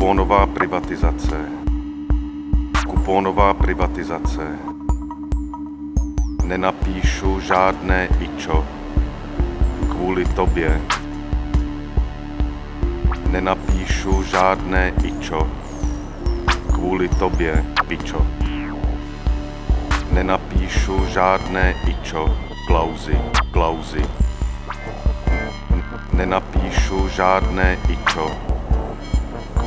Kupónová privatizace. Kupónová privatizace. Nenapíšu žádné ičo. Kvůli tobě. Nenapíšu žádné ičo. Kvůli tobě, pičo. Nenapíšu žádné ičo. Klauzy, klauzy. Nenapíšu žádné ičo.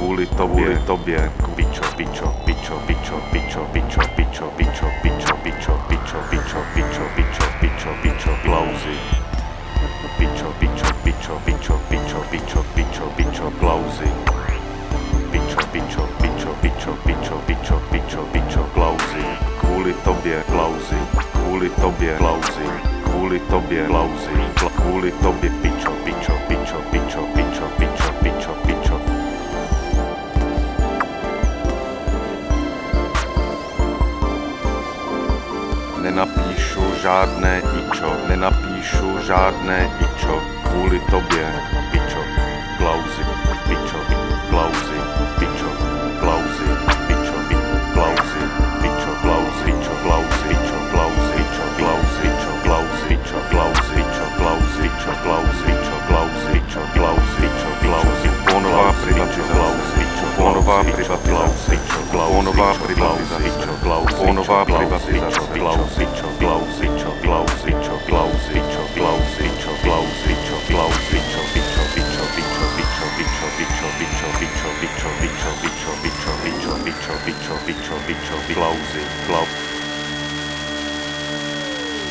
Kvůli tobě, tobě, pičo, pičo, pičo, pičo, pičo, pičo, pičo, pičo, pičo, pičo, pičo, pičo, pičo, pičo, pičo, pičo, klauzy. Pičo, pičo, pičo, pičo, pičo, pičo, pičo, pičo, klauzy. Pičo, pičo, pičo, pičo, pičo, pičo, pičo, pičo, klauzy. Kvůli tobě, klauzy. Kvůli tobě, klauzy. Kvůli tobě, klauzy. Kvůli tobě, pičo, pičo, pičo, Nenapíšu žádné ičo, nenapíšu žádné ičo, kvůli tobě, Ponowa privatizacja, ponowa privatizacja, ponowa privatizacja,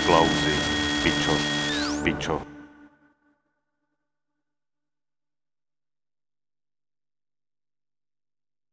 Klausi, Bicho, Bicho.